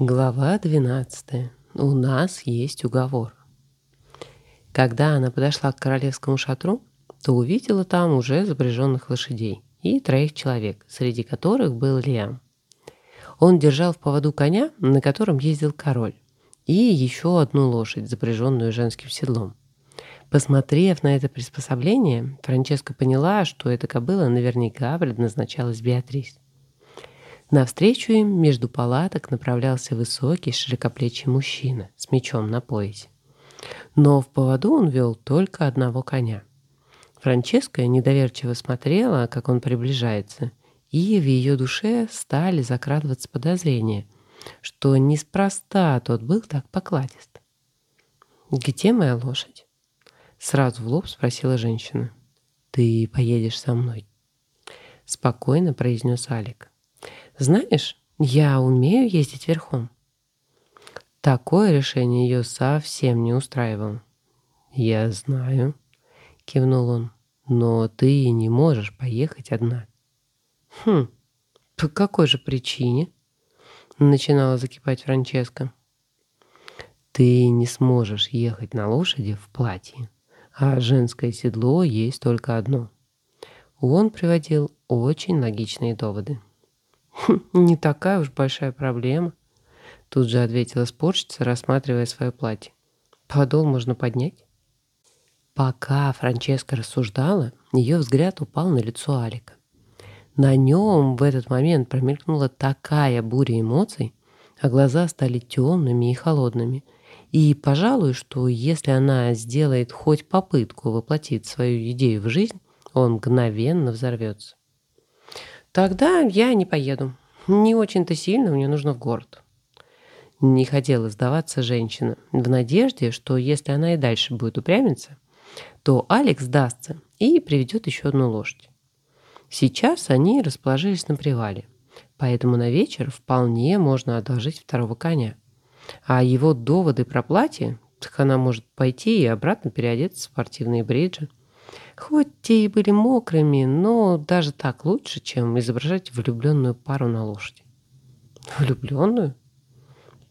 Глава 12. У нас есть уговор. Когда она подошла к королевскому шатру, то увидела там уже запряженных лошадей и троих человек, среди которых был Лиам. Он держал в поводу коня, на котором ездил король, и еще одну лошадь, запряженную женским седлом. Посмотрев на это приспособление, Франческа поняла, что эта кобыла наверняка предназначалась Беатрис. Навстречу им между палаток направлялся высокий широкоплечий мужчина с мечом на поясе. Но в поводу он вел только одного коня. Франческа недоверчиво смотрела, как он приближается, и в ее душе стали закрадываться подозрения, что неспроста тот был так покладист. «Где моя лошадь?» Сразу в лоб спросила женщина. «Ты поедешь со мной?» Спокойно произнес Алик. Знаешь, я умею ездить верхом. Такое решение ее совсем не устраивало. «Я знаю», — кивнул он, — «но ты не можешь поехать одна». «Хм, по какой же причине?» — начинала закипать Франческа. «Ты не сможешь ехать на лошади в платье, а женское седло есть только одно». Он приводил очень логичные доводы. «Не такая уж большая проблема», — тут же ответила спорщица, рассматривая свое платье. «Подол можно поднять?» Пока Франческа рассуждала, ее взгляд упал на лицо Алика. На нем в этот момент промелькнула такая буря эмоций, а глаза стали темными и холодными. И, пожалуй, что если она сделает хоть попытку воплотить свою идею в жизнь, он мгновенно взорвется. Тогда я не поеду. Не очень-то сильно мне нужно в город. Не хотела сдаваться женщина, в надежде, что если она и дальше будет упрямиться, то Алекс сдастся и приведет еще одну лошадь. Сейчас они расположились на привале, поэтому на вечер вполне можно одолжить второго коня. А его доводы про платье, так она может пойти и обратно переодеться в спортивные бриджи. Хоть те и были мокрыми, но даже так лучше, чем изображать влюбленную пару на лошади. Влюбленную?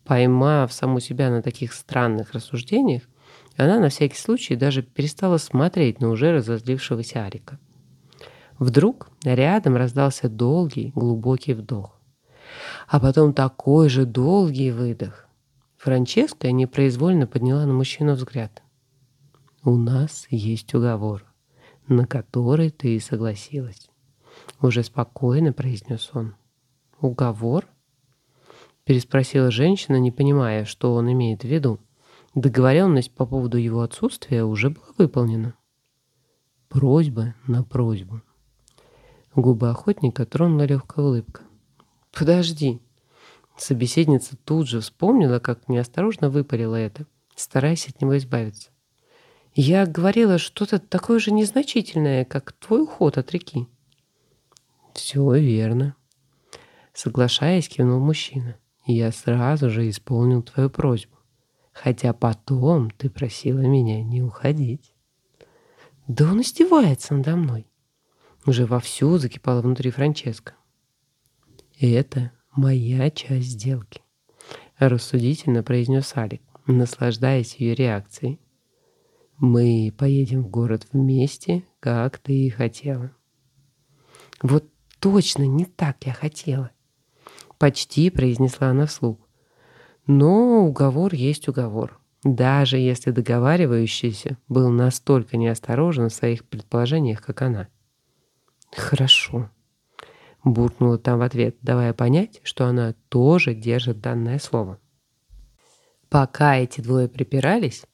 Поймав саму себя на таких странных рассуждениях, она на всякий случай даже перестала смотреть на уже разозлившегося Арика. Вдруг рядом раздался долгий, глубокий вдох. А потом такой же долгий выдох. Франческа непроизвольно подняла на мужчину взгляд. «У нас есть уговор», на который ты согласилась. Уже спокойно произнес он. Уговор? Переспросила женщина, не понимая, что он имеет в виду. Договоренность по поводу его отсутствия уже была выполнена. Просьба на просьбу. Губы охотника тронула легкая улыбка. «Подожди!» Собеседница тут же вспомнила, как неосторожно выпалила это, стараясь от него избавиться. Я говорила что-то такое же незначительное, как твой уход от реки. Все верно. Соглашаясь, кивнул мужчина. Я сразу же исполнил твою просьбу. Хотя потом ты просила меня не уходить. Да он издевается надо мной. Уже вовсю закипала внутри Франческо. Это моя часть сделки. Рассудительно произнес Алик, наслаждаясь ее реакцией. Мы поедем в город вместе, как ты и хотела. Вот точно не так я хотела. Почти произнесла она вслух. Но уговор есть уговор. Даже если договаривающийся был настолько неосторожен в своих предположениях, как она. «Хорошо», — буркнула там в ответ, давая понять, что она тоже держит данное слово. Пока эти двое припирались,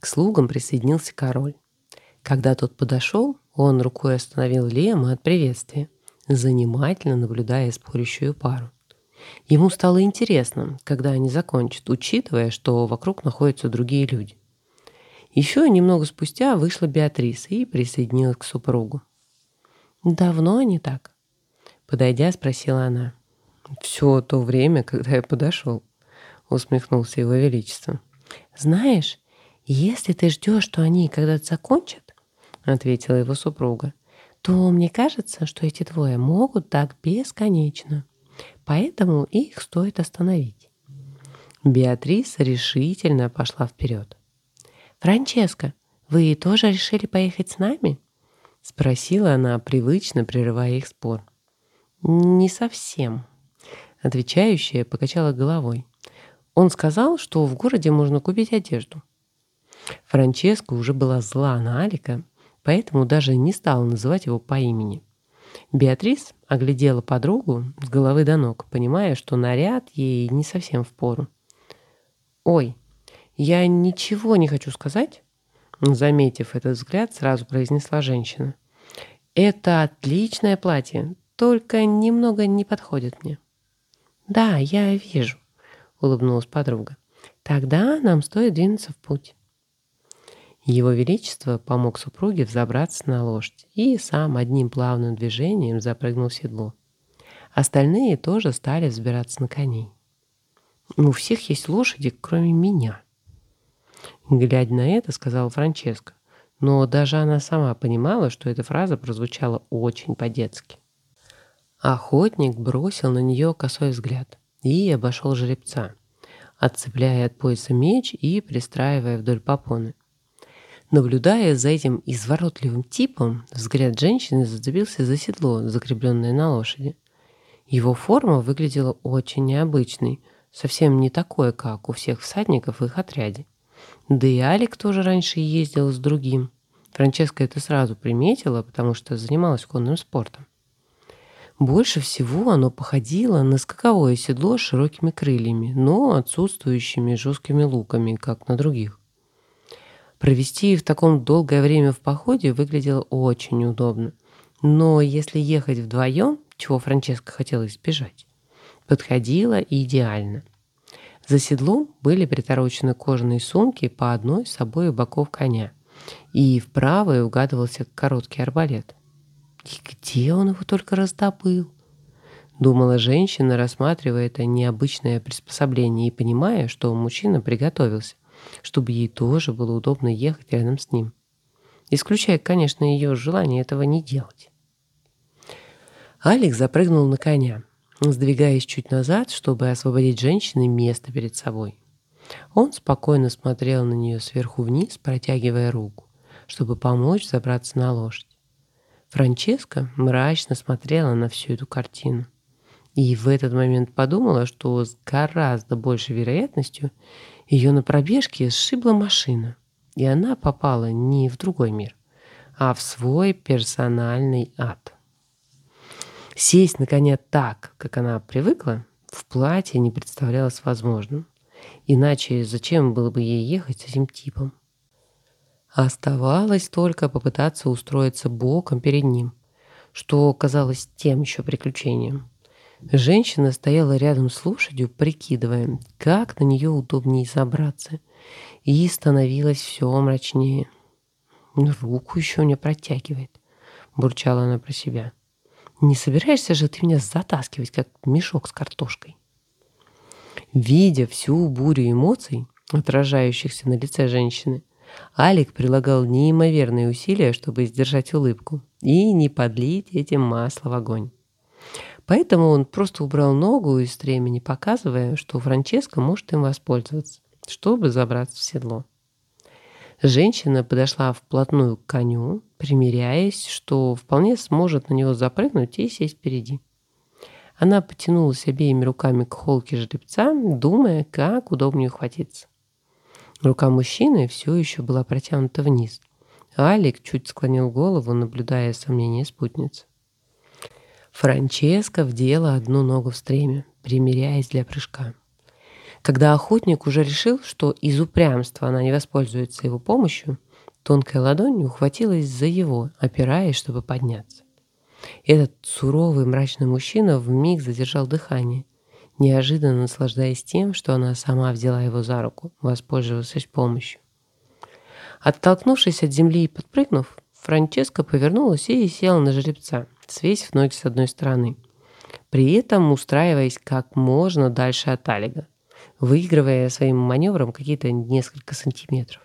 к слугам присоединился король. Когда тот подошел, он рукой остановил Лема от приветствия, занимательно наблюдая спорящую пару. Ему стало интересно, когда они закончат, учитывая, что вокруг находятся другие люди. Еще немного спустя вышла Беатриса и присоединилась к супругу. «Давно они так?» Подойдя, спросила она. «Все то время, когда я подошел», — усмехнулся его величество. «Знаешь, «Если ты ждешь, что они когда-то закончат, — ответила его супруга, — то мне кажется, что эти двое могут так бесконечно. Поэтому их стоит остановить. Беатриса решительно пошла вперед. «Франческо, вы тоже решили поехать с нами?» — спросила она, привычно прерывая их спор. «Не совсем», — отвечающая покачала головой. «Он сказал, что в городе можно купить одежду». Франческа уже была зла на Алика, поэтому даже не стала называть его по имени. Беатрис оглядела подругу с головы до ног, понимая, что наряд ей не совсем в пору. «Ой, я ничего не хочу сказать», заметив этот взгляд, сразу произнесла женщина. «Это отличное платье, только немного не подходит мне». «Да, я вижу», — улыбнулась подруга. «Тогда нам стоит двинуться в путь». Его Величество помог супруге взобраться на лошадь и сам одним плавным движением запрыгнул в седло. Остальные тоже стали взбираться на коней. «У всех есть лошади, кроме меня», Глядя на это, сказала Франческа. Но даже она сама понимала, что эта фраза прозвучала очень по-детски. Охотник бросил на нее косой взгляд и обошел жеребца, отцепляя от пояса меч и пристраивая вдоль попоны. Наблюдая за этим изворотливым типом, взгляд женщины зацепился за седло, закрепленное на лошади. Его форма выглядела очень необычной, совсем не такой, как у всех всадников в их отряде. Да и Алик тоже раньше ездил с другим. Франческа это сразу приметила, потому что занималась конным спортом. Больше всего оно походило на скаковое седло с широкими крыльями, но отсутствующими жесткими луками, как на других. Провести в таком долгое время в походе выглядело очень удобно. Но если ехать вдвоем, чего Франческа хотела избежать, подходило идеально. За седлом были приторочены кожаные сумки по одной с обоих боков коня, и в правой угадывался короткий арбалет. И где он его только раздобыл? Думала женщина, рассматривая это необычное приспособление и понимая, что мужчина приготовился чтобы ей тоже было удобно ехать рядом с ним. Исключая, конечно, ее желание этого не делать. Алекс запрыгнул на коня, сдвигаясь чуть назад, чтобы освободить женщине место перед собой. Он спокойно смотрел на нее сверху вниз, протягивая руку, чтобы помочь забраться на лошадь. Франческа мрачно смотрела на всю эту картину. И в этот момент подумала, что с гораздо большей вероятностью ее на пробежке сшибла машина, и она попала не в другой мир, а в свой персональный ад. Сесть на коня так, как она привыкла, в платье не представлялось возможным. Иначе зачем было бы ей ехать с этим типом? Оставалось только попытаться устроиться боком перед ним, что казалось тем еще приключением. Женщина стояла рядом с лошадью, прикидывая, как на нее удобнее забраться, и становилось все мрачнее. «Руку еще не протягивает», — бурчала она про себя. «Не собираешься же ты меня затаскивать, как мешок с картошкой?» Видя всю бурю эмоций, отражающихся на лице женщины, Алик прилагал неимоверные усилия, чтобы сдержать улыбку и не подлить этим масло в огонь. Поэтому он просто убрал ногу из стремени, показывая, что Франческа может им воспользоваться, чтобы забраться в седло. Женщина подошла вплотную к коню, примиряясь, что вполне сможет на него запрыгнуть и сесть впереди. Она потянулась обеими руками к холке жеребца, думая, как удобнее ухватиться. Рука мужчины все еще была протянута вниз. Алик чуть склонил голову, наблюдая сомнения спутницы. Франческа вдела одну ногу в стремя, примиряясь для прыжка. Когда охотник уже решил, что из упрямства она не воспользуется его помощью, тонкая ладонь ухватилась за его, опираясь, чтобы подняться. Этот суровый мрачный мужчина вмиг задержал дыхание, неожиданно наслаждаясь тем, что она сама взяла его за руку, воспользовавшись помощью. Оттолкнувшись от земли и подпрыгнув, Франческа повернулась и села на жеребца, свесив ноги с одной стороны, при этом устраиваясь как можно дальше от Алига, выигрывая своим маневром какие-то несколько сантиметров.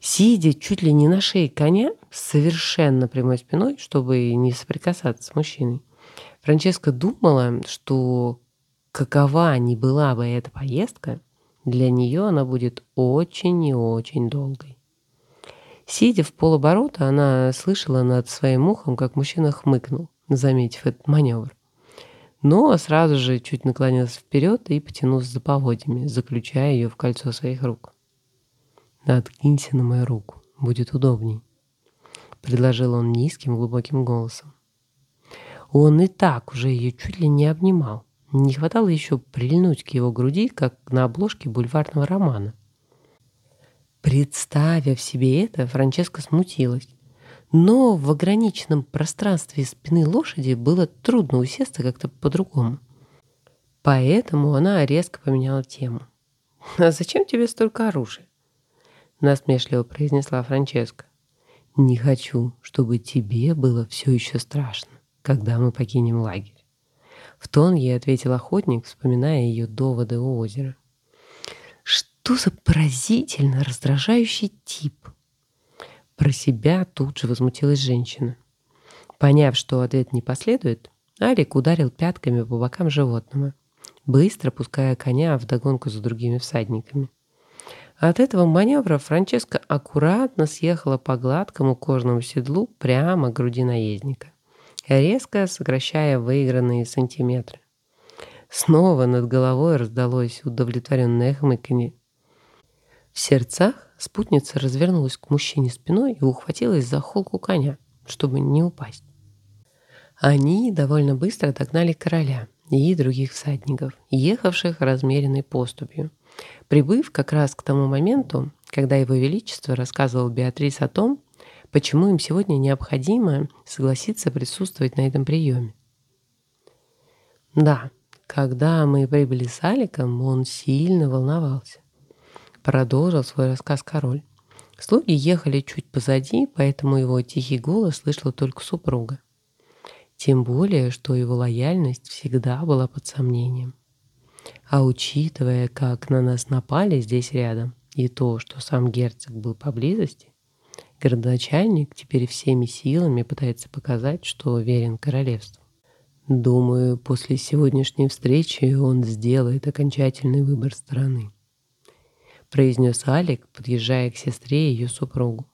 Сидя чуть ли не на шее коня, совершенно прямой спиной, чтобы не соприкасаться с мужчиной, Франческа думала, что какова ни была бы эта поездка, для нее она будет очень и очень долгой. Сидя в полоборота, она слышала над своим ухом, как мужчина хмыкнул, заметив этот маневр. Но сразу же чуть наклонился вперед и потянулся за поводьями, заключая ее в кольцо своих рук. «Откинься на мою руку, будет удобней», — предложил он низким глубоким голосом. Он и так уже ее чуть ли не обнимал. Не хватало еще прильнуть к его груди, как на обложке бульварного романа. Представив себе это, Франческа смутилась. Но в ограниченном пространстве спины лошади было трудно усесться как-то по-другому. Поэтому она резко поменяла тему. «А зачем тебе столько оружия?» Насмешливо произнесла Франческа. «Не хочу, чтобы тебе было все еще страшно, когда мы покинем лагерь». В тон ей ответил охотник, вспоминая ее доводы у озера. Что за поразительно раздражающий тип? Про себя тут же возмутилась женщина. Поняв, что ответ не последует, Алик ударил пятками по бокам животного, быстро пуская коня в догонку за другими всадниками. От этого маневра Франческа аккуратно съехала по гладкому кожному седлу прямо к груди наездника резко сокращая выигранные сантиметры. Снова над головой раздалось удовлетворенное хмыканье. В сердцах спутница развернулась к мужчине спиной и ухватилась за холку коня, чтобы не упасть. Они довольно быстро догнали короля и других всадников, ехавших размеренной поступью, прибыв как раз к тому моменту, когда его величество рассказывал Беатрис о том, почему им сегодня необходимо согласиться присутствовать на этом приеме. Да, когда мы прибыли с Аликом, он сильно волновался. Продолжил свой рассказ король. Слуги ехали чуть позади, поэтому его тихий голос слышала только супруга. Тем более, что его лояльность всегда была под сомнением. А учитывая, как на нас напали здесь рядом, и то, что сам герцог был поблизости, Городоначальник теперь всеми силами пытается показать, что верен королевству. Думаю, после сегодняшней встречи он сделает окончательный выбор страны. Произнес Алик, подъезжая к сестре и ее супругу.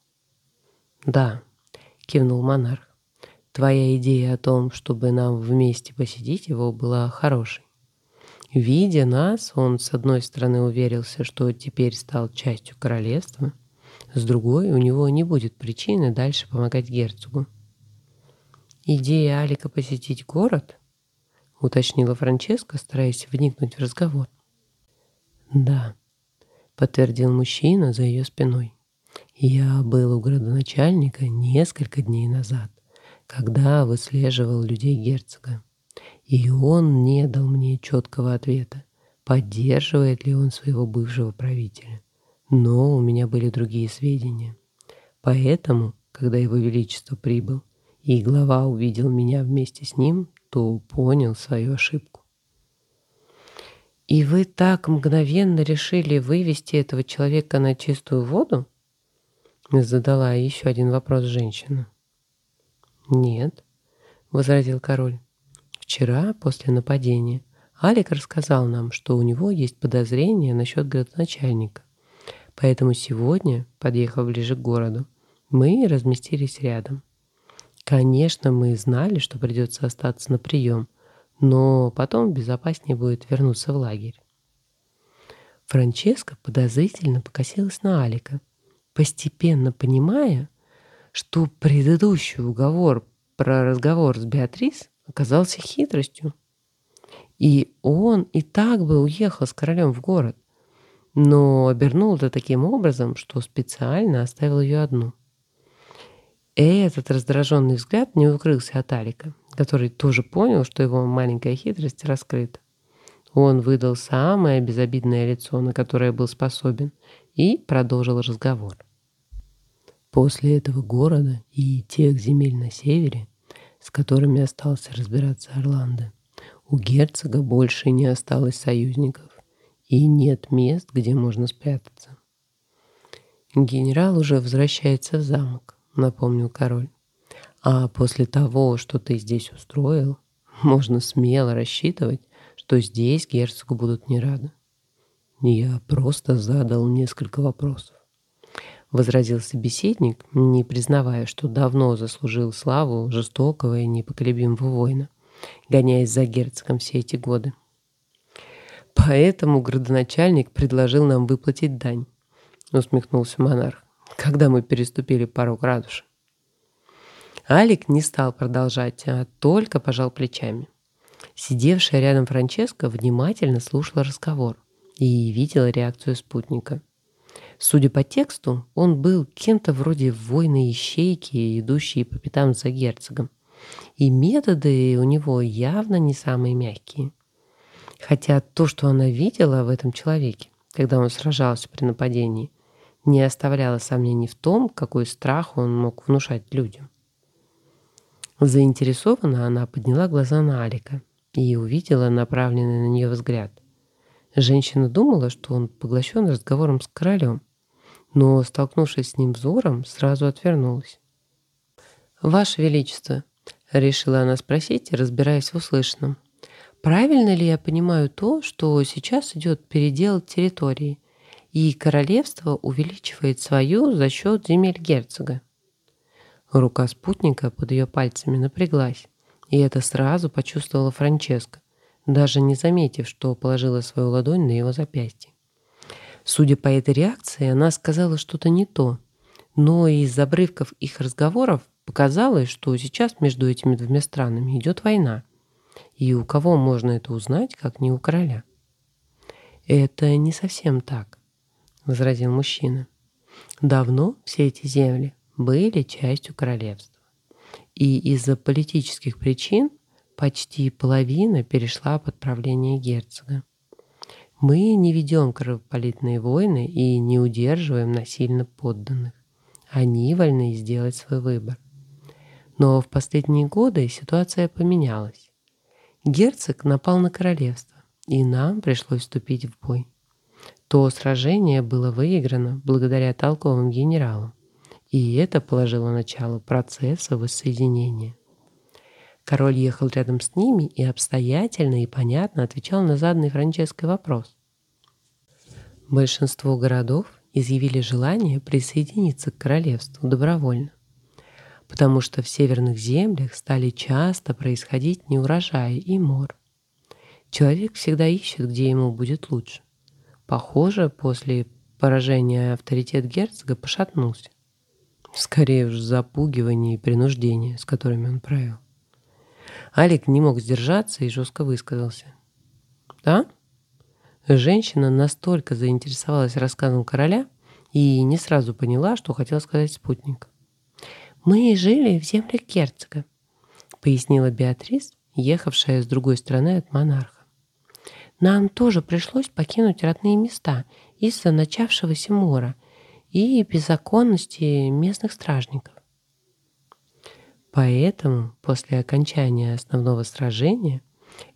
Да, кивнул монарх. Твоя идея о том, чтобы нам вместе посетить его, была хорошей. Видя нас, он с одной стороны уверился, что теперь стал частью королевства – с другой, у него не будет причины дальше помогать герцогу. «Идея Алика посетить город?» — уточнила Франческа, стараясь вникнуть в разговор. «Да», — подтвердил мужчина за ее спиной. «Я был у градоначальника несколько дней назад, когда выслеживал людей герцога. И он не дал мне четкого ответа, поддерживает ли он своего бывшего правителя. Но у меня были другие сведения. Поэтому, когда Его Величество прибыл, и глава увидел меня вместе с ним, то понял свою ошибку. «И вы так мгновенно решили вывести этого человека на чистую воду?» Задала еще один вопрос женщина. «Нет», — возразил король. «Вчера, после нападения, Алик рассказал нам, что у него есть подозрения насчет градоначальника. Поэтому сегодня, подъехав ближе к городу, мы разместились рядом. Конечно, мы знали, что придется остаться на прием, но потом безопаснее будет вернуться в лагерь. Франческа подозрительно покосилась на Алика, постепенно понимая, что предыдущий уговор про разговор с Беатрис оказался хитростью. И он и так бы уехал с королем в город но обернул это таким образом, что специально оставил ее одну. Этот раздраженный взгляд не укрылся от Алика, который тоже понял, что его маленькая хитрость раскрыта. Он выдал самое безобидное лицо, на которое был способен, и продолжил разговор. После этого города и тех земель на севере, с которыми остался разбираться Орландо, у герцога больше не осталось союзников и нет мест, где можно спрятаться. Генерал уже возвращается в замок, напомнил король. А после того, что ты здесь устроил, можно смело рассчитывать, что здесь герцогу будут не рады. Я просто задал несколько вопросов. Возразил собеседник, не признавая, что давно заслужил славу жестокого и непоколебимого воина, гоняясь за герцогом все эти годы. Поэтому градоначальник предложил нам выплатить дань, усмехнулся монарх, когда мы переступили порог ратуши. Алик не стал продолжать, а только пожал плечами. Сидевшая рядом Франческа внимательно слушала разговор и видела реакцию спутника. Судя по тексту, он был кем-то вроде воина ищейки, идущей по пятам за герцогом. И методы у него явно не самые мягкие. Хотя то, что она видела в этом человеке, когда он сражался при нападении, не оставляло сомнений в том, какой страх он мог внушать людям. Заинтересованно она подняла глаза на Алика и увидела направленный на нее взгляд. Женщина думала, что он поглощен разговором с королем, но, столкнувшись с ним взором, сразу отвернулась. «Ваше Величество», — решила она спросить, разбираясь в услышанном, «правильно ли я понимаю то, что сейчас идет передел территории, и королевство увеличивает свою за счет земель герцога?» Рука спутника под ее пальцами напряглась, и это сразу почувствовала Франческа, даже не заметив, что положила свою ладонь на его запястье. Судя по этой реакции, она сказала что-то не то, но из обрывков их разговоров показалось, что сейчас между этими двумя странами идет война. И у кого можно это узнать, как не у короля? «Это не совсем так», — возразил мужчина. «Давно все эти земли были частью королевства. И из-за политических причин почти половина перешла под правление герцога. Мы не ведем кровопролитные войны и не удерживаем насильно подданных. Они вольны сделать свой выбор. Но в последние годы ситуация поменялась. Герцог напал на королевство, и нам пришлось вступить в бой. То сражение было выиграно благодаря толковым генералам и это положило начало процессу воссоединения. Король ехал рядом с ними и обстоятельно и понятно отвечал на заданный Франческой вопрос. Большинство городов изъявили желание присоединиться к королевству добровольно, потому что в северных землях стали часто происходить неурожаи и мор. Человек всегда ищет, где ему будет лучше. Похоже, после поражения авторитет герцога пошатнулся. Скорее уж запугивание и принуждение, с которыми он правил. Алик не мог сдержаться и жестко высказался. «Да?» Женщина настолько заинтересовалась рассказом короля и не сразу поняла, что хотел сказать спутник. «Мы жили в землях герцога», — пояснила Беатрис, ехавшая с другой стороны от монарха. «Нам тоже пришлось покинуть родные места из-за начавшегося мора и беззаконности местных стражников. Поэтому после окончания основного сражения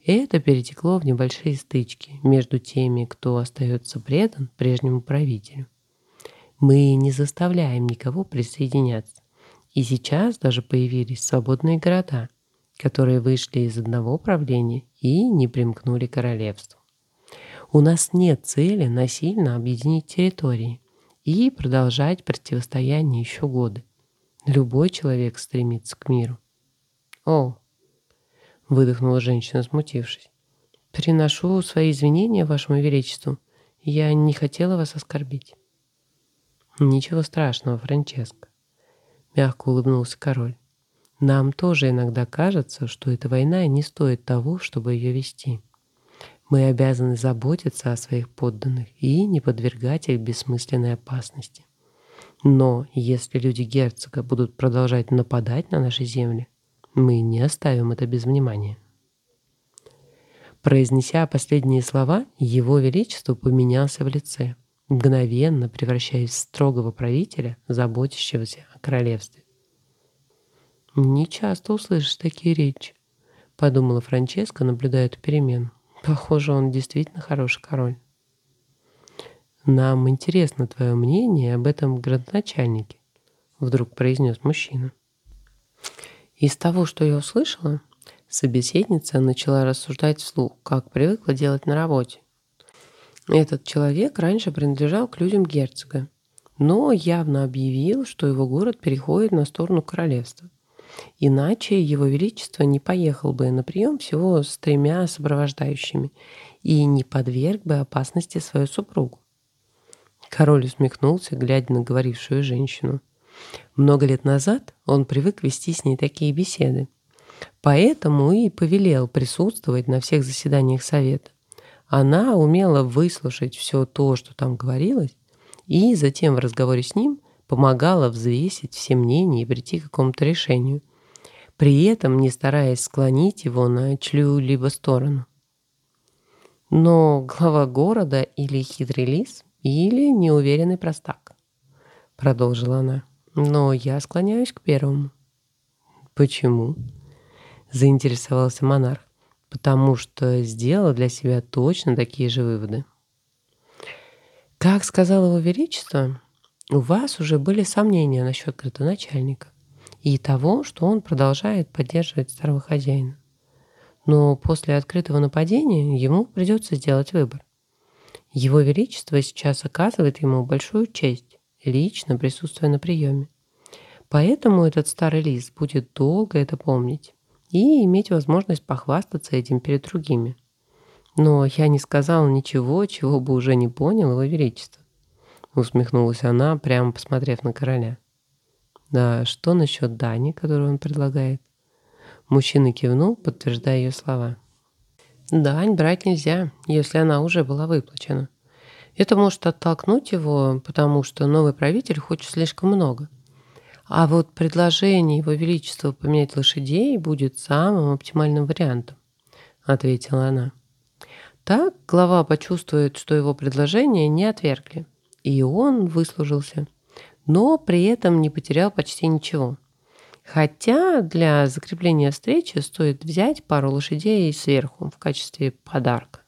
это перетекло в небольшие стычки между теми, кто остается предан прежнему правителю. Мы не заставляем никого присоединяться. И сейчас даже появились свободные города, которые вышли из одного правления и не примкнули к королевству. У нас нет цели насильно объединить территории и продолжать противостояние еще годы. Любой человек стремится к миру. «О!» — выдохнула женщина, смутившись. «Приношу свои извинения Вашему Величеству. Я не хотела вас оскорбить». «Ничего страшного, Франческо», — мягко улыбнулся король. «Нам тоже иногда кажется, что эта война не стоит того, чтобы ее вести. Мы обязаны заботиться о своих подданных и не подвергать их бессмысленной опасности. Но если люди герцога будут продолжать нападать на наши земли, мы не оставим это без внимания. Произнеся последние слова, его величество поменялся в лице, мгновенно превращаясь в строгого правителя, заботящегося о королевстве. «Не часто услышишь такие речи», — подумала Франческа, наблюдая эту перемену. Похоже, он действительно хороший король. Нам интересно твое мнение об этом градоначальнике, вдруг произнес мужчина. Из того, что я услышала, Собеседница начала рассуждать вслух, как привыкла делать на работе. Этот человек раньше принадлежал к людям герцога, но явно объявил, что его город переходит на сторону королевства. Иначе его величество не поехал бы на прием всего с тремя сопровождающими и не подверг бы опасности свою супругу. Король усмехнулся, глядя на говорившую женщину. Много лет назад он привык вести с ней такие беседы. Поэтому и повелел присутствовать на всех заседаниях совета. Она умела выслушать все то, что там говорилось, и затем в разговоре с ним помогала взвесить все мнения и прийти к какому-то решению, при этом не стараясь склонить его на чью-либо сторону. Но глава города или хитрый лис, или неуверенный простак, продолжила она. Но я склоняюсь к первому. Почему? Заинтересовался монарх. Потому что сделал для себя точно такие же выводы. Как сказал его величество, у вас уже были сомнения насчет градоначальника и того, что он продолжает поддерживать старого хозяина. Но после открытого нападения ему придется сделать выбор. Его Величество сейчас оказывает ему большую честь, лично присутствуя на приеме. Поэтому этот старый лис будет долго это помнить и иметь возможность похвастаться этим перед другими. Но я не сказала ничего, чего бы уже не понял его величество. Усмехнулась она, прямо посмотрев на короля. Да, что насчет Дани, которую он предлагает? Мужчина кивнул, подтверждая ее слова. Дань брать нельзя, если она уже была выплачена. Это может оттолкнуть его, потому что новый правитель хочет слишком много. А вот предложение его величества поменять лошадей будет самым оптимальным вариантом, ответила она. Так глава почувствует, что его предложение не отвергли, и он выслужился, но при этом не потерял почти ничего. Хотя для закрепления встречи стоит взять пару лошадей сверху в качестве подарка.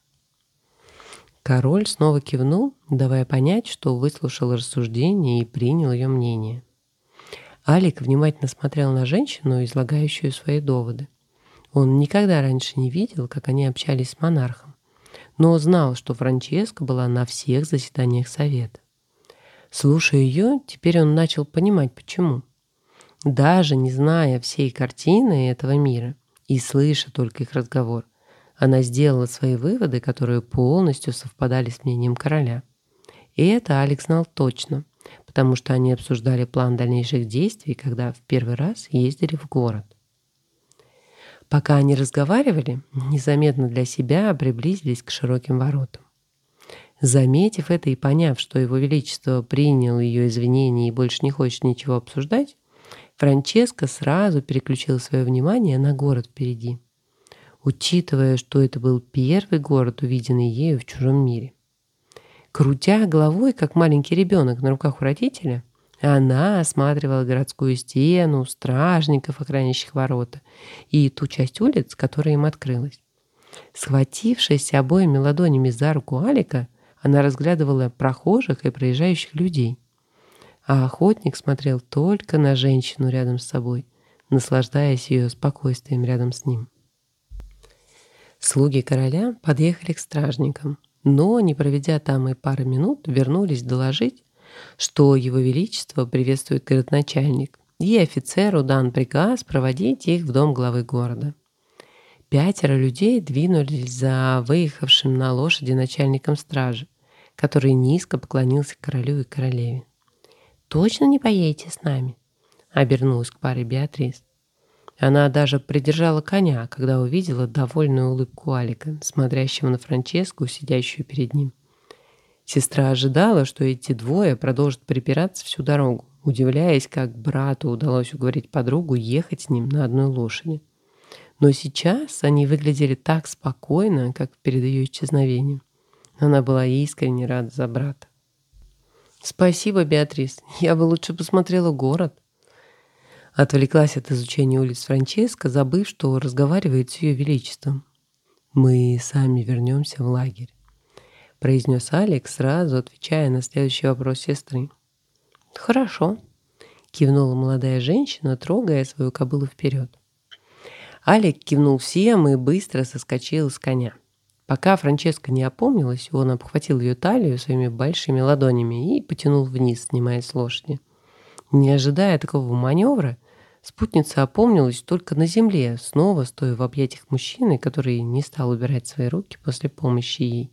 Король снова кивнул, давая понять, что выслушал рассуждение и принял ее мнение. Алик внимательно смотрел на женщину, излагающую свои доводы. Он никогда раньше не видел, как они общались с монархом но знал, что Франческа была на всех заседаниях совета. Слушая ее, теперь он начал понимать, почему. Даже не зная всей картины этого мира и слыша только их разговор, она сделала свои выводы, которые полностью совпадали с мнением короля. И это Алекс знал точно, потому что они обсуждали план дальнейших действий, когда в первый раз ездили в город. Пока они разговаривали, незаметно для себя приблизились к широким воротам. Заметив это и поняв, что его величество принял ее извинения и больше не хочет ничего обсуждать, Франческа сразу переключила свое внимание на город впереди, учитывая, что это был первый город, увиденный ею в чужом мире. Крутя головой, как маленький ребенок на руках у родителя, она осматривала городскую стену, стражников, охраняющих ворота, и ту часть улиц, которая им открылась. Схватившись обоими ладонями за руку Алика, она разглядывала прохожих и проезжающих людей. А охотник смотрел только на женщину рядом с собой, наслаждаясь ее спокойствием рядом с ним. Слуги короля подъехали к стражникам, но, не проведя там и пары минут, вернулись доложить, что Его Величество приветствует городначальник, и офицеру дан приказ проводить их в дом главы города. Пятеро людей двинулись за выехавшим на лошади начальником стражи, который низко поклонился королю и королеве. «Точно не поедете с нами?» — обернулась к паре Беатрис. Она даже придержала коня, когда увидела довольную улыбку Алика, смотрящего на Франческу, сидящую перед ним. Сестра ожидала, что эти двое продолжат припираться всю дорогу, удивляясь, как брату удалось уговорить подругу ехать с ним на одной лошади. Но сейчас они выглядели так спокойно, как перед ее исчезновением. Она была искренне рада за брата. «Спасибо, Беатрис. Я бы лучше посмотрела город». Отвлеклась от изучения улиц Франческа, забыв, что разговаривает с ее величеством. «Мы сами вернемся в лагерь произнес Алекс, сразу отвечая на следующий вопрос сестры. «Хорошо», — кивнула молодая женщина, трогая свою кобылу вперед. Алик кивнул всем и быстро соскочил с коня. Пока Франческа не опомнилась, он обхватил ее талию своими большими ладонями и потянул вниз, снимая с лошади. Не ожидая такого маневра, спутница опомнилась только на земле, снова стоя в объятиях мужчины, который не стал убирать свои руки после помощи ей.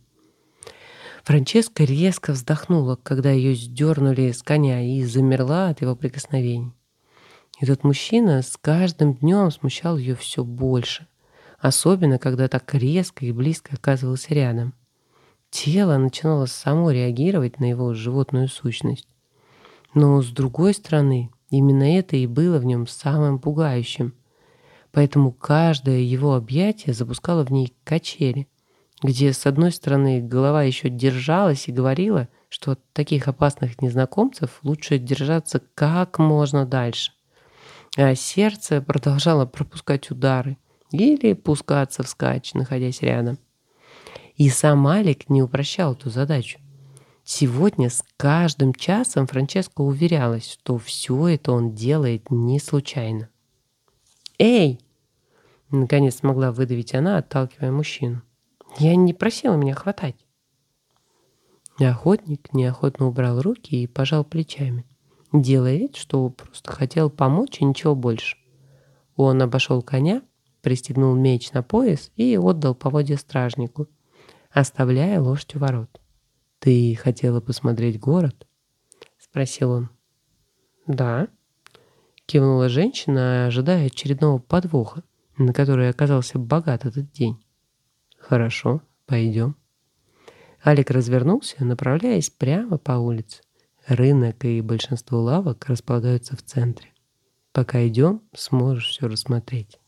Франческа резко вздохнула, когда ее сдернули с коня и замерла от его прикосновений. Этот мужчина с каждым днем смущал ее все больше, особенно когда так резко и близко оказывался рядом. Тело начинало само реагировать на его животную сущность. Но с другой стороны, именно это и было в нем самым пугающим. Поэтому каждое его объятие запускало в ней качели, где с одной стороны голова еще держалась и говорила, что от таких опасных незнакомцев лучше держаться как можно дальше а сердце продолжало пропускать удары или пускаться вскачь, находясь рядом. И сам Алик не упрощал эту задачу. Сегодня с каждым часом Франческа уверялась, что все это он делает не случайно. «Эй!» — наконец смогла выдавить она, отталкивая мужчину. «Я не просила меня хватать». Охотник неохотно убрал руки и пожал плечами делая вид, что просто хотел помочь и ничего больше. Он обошел коня, пристегнул меч на пояс и отдал поводья стражнику, оставляя лошадь у ворот. «Ты хотела посмотреть город?» — спросил он. «Да», — кивнула женщина, ожидая очередного подвоха, на который оказался богат этот день. «Хорошо, пойдем». Алик развернулся, направляясь прямо по улице. Рынок и большинство лавок располагаются в центре. Пока идем, сможешь все рассмотреть.